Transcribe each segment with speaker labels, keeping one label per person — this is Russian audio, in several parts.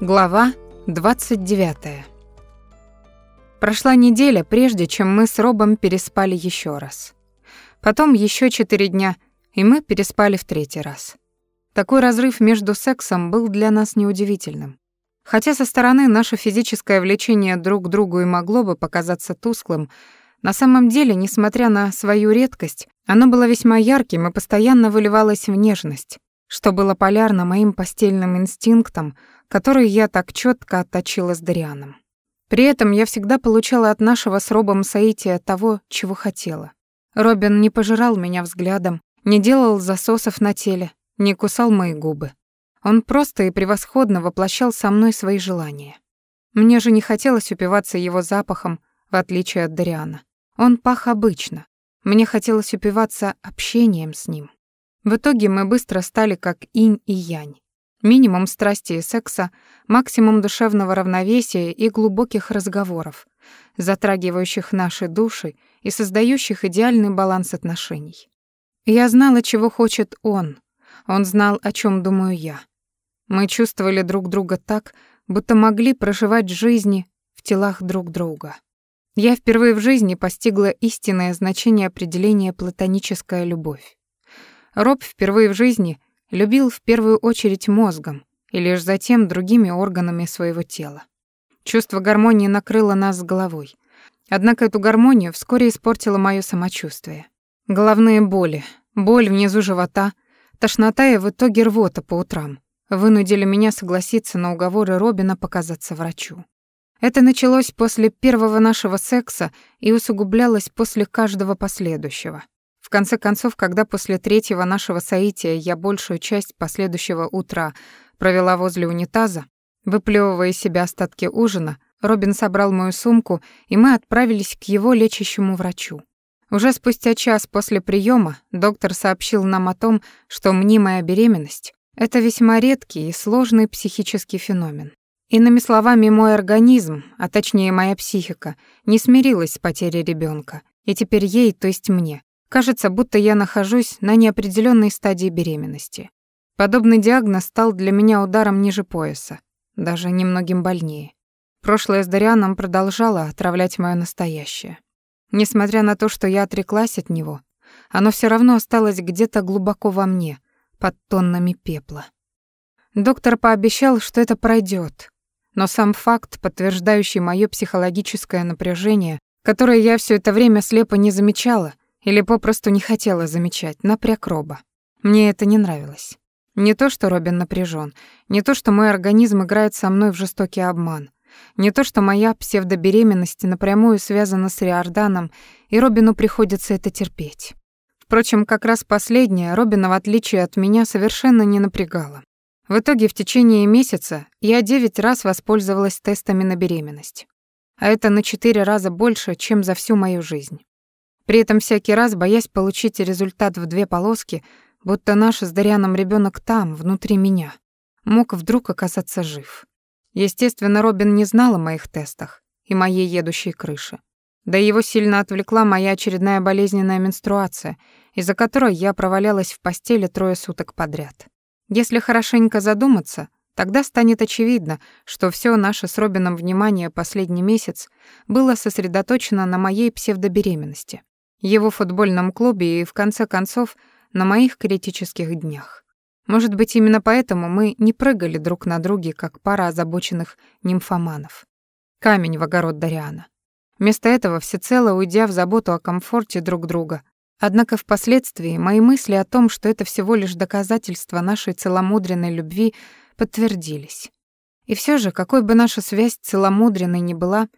Speaker 1: Глава 29. Прошла неделя, прежде чем мы с Робом переспали еще раз. Потом еще четыре дня, и мы переспали в третий раз. Такой разрыв между сексом был для нас неудивительным. Хотя со стороны наше физическое влечение друг к другу и могло бы показаться тусклым, на самом деле, несмотря на свою редкость, оно было весьма ярким и постоянно выливалось в нежность, что было полярно моим постельным инстинктам, который я так четко отточила с Дарианом. При этом я всегда получала от нашего с Робом соития того, чего хотела. Робин не пожирал меня взглядом, не делал засосов на теле, не кусал мои губы. Он просто и превосходно воплощал со мной свои желания. Мне же не хотелось упиваться его запахом, в отличие от Дариана. Он пах обычно. Мне хотелось упиваться общением с ним. В итоге мы быстро стали как инь и янь. Минимум страсти и секса, максимум душевного равновесия и глубоких разговоров, затрагивающих наши души и создающих идеальный баланс отношений. Я знала, чего хочет он. Он знал, о чем думаю я. Мы чувствовали друг друга так, будто могли проживать жизни в телах друг друга. Я впервые в жизни постигла истинное значение определения платоническая любовь. Роб впервые в жизни любил в первую очередь мозгом и лишь затем другими органами своего тела. Чувство гармонии накрыло нас с головой. Однако эту гармонию вскоре испортило моё самочувствие. Головные боли, боль внизу живота, тошнота и в итоге рвота по утрам вынудили меня согласиться на уговоры Робина показаться врачу. Это началось после первого нашего секса и усугублялось после каждого последующего. В конце концов, когда после третьего нашего соития я большую часть последующего утра провела возле унитаза, выплевывая из себя остатки ужина, Робин собрал мою сумку, и мы отправились к его лечащему врачу. Уже спустя час после приема доктор сообщил нам о том, что мнимая беременность — это весьма редкий и сложный психический феномен. Иными словами, мой организм, а точнее моя психика, не смирилась с потерей ребенка, и теперь ей, то есть мне, Кажется, будто я нахожусь на неопределенной стадии беременности. Подобный диагноз стал для меня ударом ниже пояса, даже немногим больнее. Прошлое с Дарианом продолжало отравлять моё настоящее. Несмотря на то, что я отреклась от него, оно все равно осталось где-то глубоко во мне, под тоннами пепла. Доктор пообещал, что это пройдет, но сам факт, подтверждающий моё психологическое напряжение, которое я все это время слепо не замечала, или попросту не хотела замечать, напряг Роба. Мне это не нравилось. Не то, что Робин напряжен, не то, что мой организм играет со мной в жестокий обман, не то, что моя псевдобеременность напрямую связана с Риорданом, и Робину приходится это терпеть. Впрочем, как раз последнее Робина, в отличие от меня, совершенно не напрягало. В итоге в течение месяца я девять раз воспользовалась тестами на беременность. А это на четыре раза больше, чем за всю мою жизнь. При этом всякий раз, боясь получить результат в две полоски, будто наш с Дарианом ребенок там, внутри меня, мог вдруг оказаться жив. Естественно, Робин не знал о моих тестах и моей едущей крыше. Да его сильно отвлекла моя очередная болезненная менструация, из-за которой я провалялась в постели трое суток подряд. Если хорошенько задуматься, тогда станет очевидно, что все наше с Робином внимание последний месяц было сосредоточено на моей псевдобеременности его футбольном клубе и, в конце концов, на моих критических днях. Может быть, именно поэтому мы не прыгали друг на друге, как пара озабоченных нимфоманов. Камень в огород Дариана. Вместо этого всецело уйдя в заботу о комфорте друг друга. Однако впоследствии мои мысли о том, что это всего лишь доказательство нашей целомудренной любви, подтвердились. И все же, какой бы наша связь целомудренной ни была,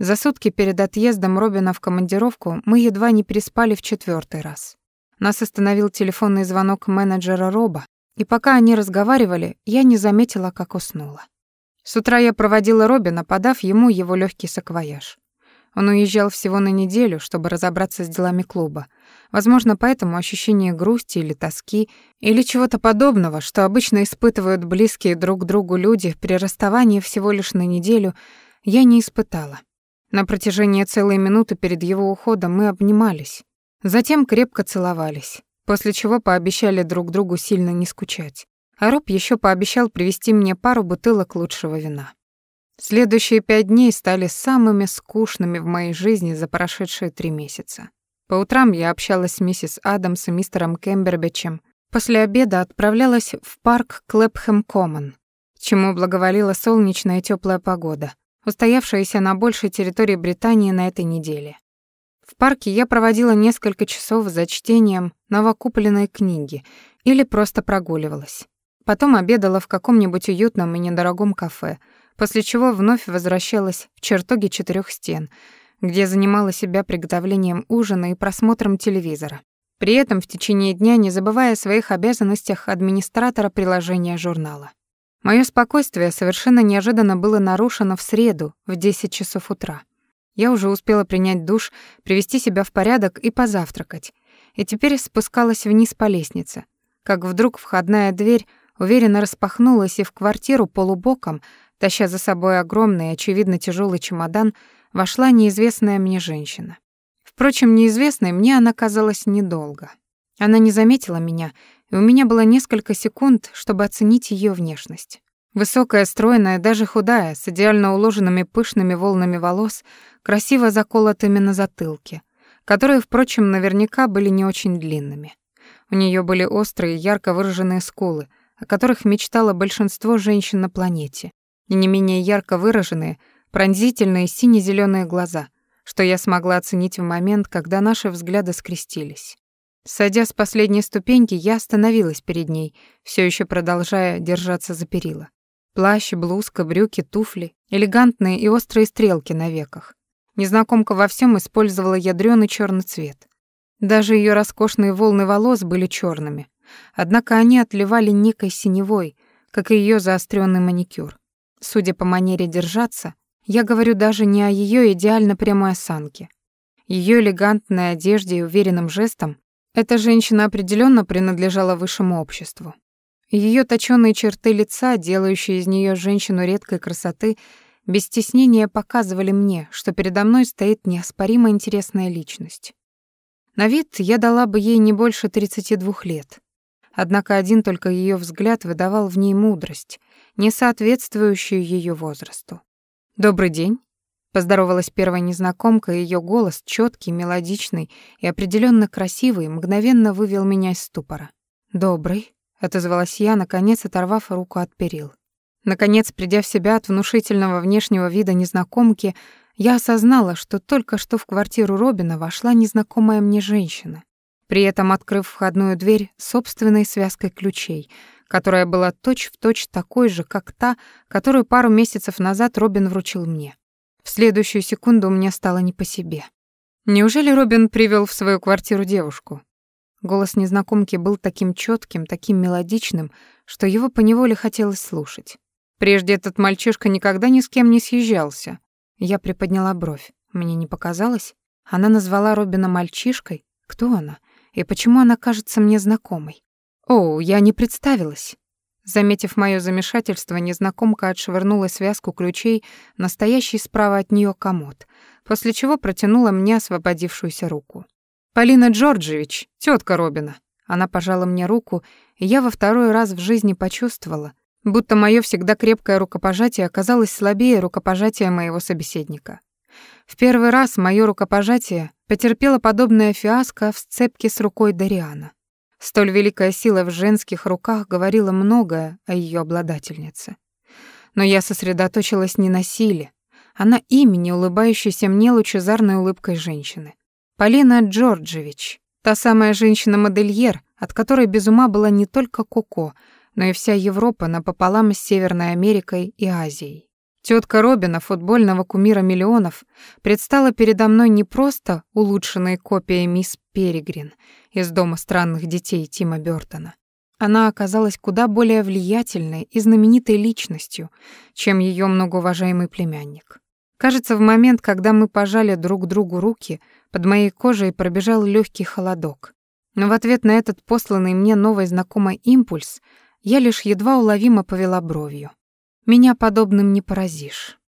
Speaker 1: за сутки перед отъездом Робина в командировку мы едва не переспали в четвертый раз. Нас остановил телефонный звонок менеджера Роба, и пока они разговаривали, я не заметила, как уснула. С утра я проводила Робина, подав ему его легкий саквояж. Он уезжал всего на неделю, чтобы разобраться с делами клуба. Возможно, поэтому ощущение грусти или тоски, или чего-то подобного, что обычно испытывают близкие друг другу люди при расставании всего лишь на неделю, я не испытала. На протяжении целой минуты перед его уходом мы обнимались, затем крепко целовались, после чего пообещали друг другу сильно не скучать. а Роб еще пообещал привезти мне пару бутылок лучшего вина. Следующие пять дней стали самыми скучными в моей жизни за прошедшие три месяца. По утрам я общалась с миссис Адамс и мистером Кембербичем. После обеда отправлялась в парк Клэпхэм Коммон, чему благоволила солнечная и теплая погода, устоявшаяся на большей территории Британии на этой неделе. В парке я проводила несколько часов за чтением новокупленной книги или просто прогуливалась. Потом обедала в каком-нибудь уютном и недорогом кафе, после чего вновь возвращалась в чертоги четырех стен, где занимала себя приготовлением ужина и просмотром телевизора. При этом в течение дня не забывая о своих обязанностях администратора приложения журнала. Моё спокойствие совершенно неожиданно было нарушено в среду в 10 часов утра. Я уже успела принять душ, привести себя в порядок и позавтракать, и теперь спускалась вниз по лестнице, как вдруг входная дверь уверенно распахнулась, и в квартиру полубоком, таща за собой огромный, очевидно тяжелый чемодан, вошла неизвестная мне женщина. Впрочем, неизвестной мне она казалась недолго. Она не заметила меня, и у меня было несколько секунд, чтобы оценить ее внешность. Высокая, стройная, даже худая, с идеально уложенными пышными волнами волос, красиво заколотыми на затылке, которые, впрочем, наверняка были не очень длинными. У нее были острые, ярко выраженные скулы, о которых мечтало большинство женщин на планете, и не менее ярко выраженные, пронзительные сине зеленые глаза, что я смогла оценить в момент, когда наши взгляды скрестились. Сойдя с последней ступеньки, я остановилась перед ней, все еще продолжая держаться за перила. Плащ, блузка, брюки, туфли, элегантные и острые стрелки на веках. Незнакомка во всем использовала ядрёный черный цвет. Даже ее роскошные волны волос были черными, Однако они отливали некой синевой, как и ее заостренный маникюр. Судя по манере держаться, я говорю даже не о ее идеально прямой осанке. Ее элегантной одежде и уверенным жестом эта женщина определенно принадлежала высшему обществу. Ее точёные черты лица, делающие из нее женщину редкой красоты, без стеснения показывали мне, что передо мной стоит неоспоримо интересная личность. На вид я дала бы ей не больше 32 лет. Однако один только ее взгляд выдавал в ней мудрость, не соответствующую ее возрасту. «Добрый день», — поздоровалась первая незнакомка, и ее голос, четкий, мелодичный и определенно красивый, мгновенно вывел меня из ступора. «Добрый», — отозвалась я, наконец оторвав руку от перил. Наконец, придя в себя от внушительного внешнего вида незнакомки, я осознала, что только что в квартиру Робина вошла незнакомая мне женщина при этом открыв входную дверь собственной связкой ключей, которая была точь-в-точь точь такой же, как та, которую пару месяцев назад Робин вручил мне. В следующую секунду мне стало не по себе. Неужели Робин привел в свою квартиру девушку? Голос незнакомки был таким четким, таким мелодичным, что его поневоле хотелось слушать. Прежде этот мальчишка никогда ни с кем не съезжался. Я приподняла бровь. Мне не показалось? Она назвала Робина мальчишкой? Кто она? И почему она кажется мне знакомой? О, я не представилась. Заметив моё замешательство, незнакомка отшвырнула связку ключей, настоящий справа от неё комод, после чего протянула мне освободившуюся руку. «Полина Джорджевич, тётка Робина». Она пожала мне руку, и я во второй раз в жизни почувствовала, будто моё всегда крепкое рукопожатие оказалось слабее рукопожатия моего собеседника. В первый раз моё рукопожатие потерпела подобное фиаско в сцепке с рукой Дариана. Столь великая сила в женских руках говорила многое о ее обладательнице. Но я сосредоточилась не на силе, а на имени, улыбающейся мне лучезарной улыбкой женщины. Полина Джорджевич, та самая женщина-модельер, от которой без ума была не только Коко, но и вся Европа напополам с Северной Америкой и Азией. Тетка Робина, футбольного кумира миллионов, предстала передо мной не просто улучшенной копией мисс Перегрин из Дома странных детей Тима Бёртона. Она оказалась куда более влиятельной и знаменитой личностью, чем ее многоуважаемый племянник. Кажется, в момент, когда мы пожали друг другу руки, под моей кожей пробежал легкий холодок. Но в ответ на этот посланный мне новый знакомый импульс я лишь едва уловимо повела бровью. Меня подобным не поразишь.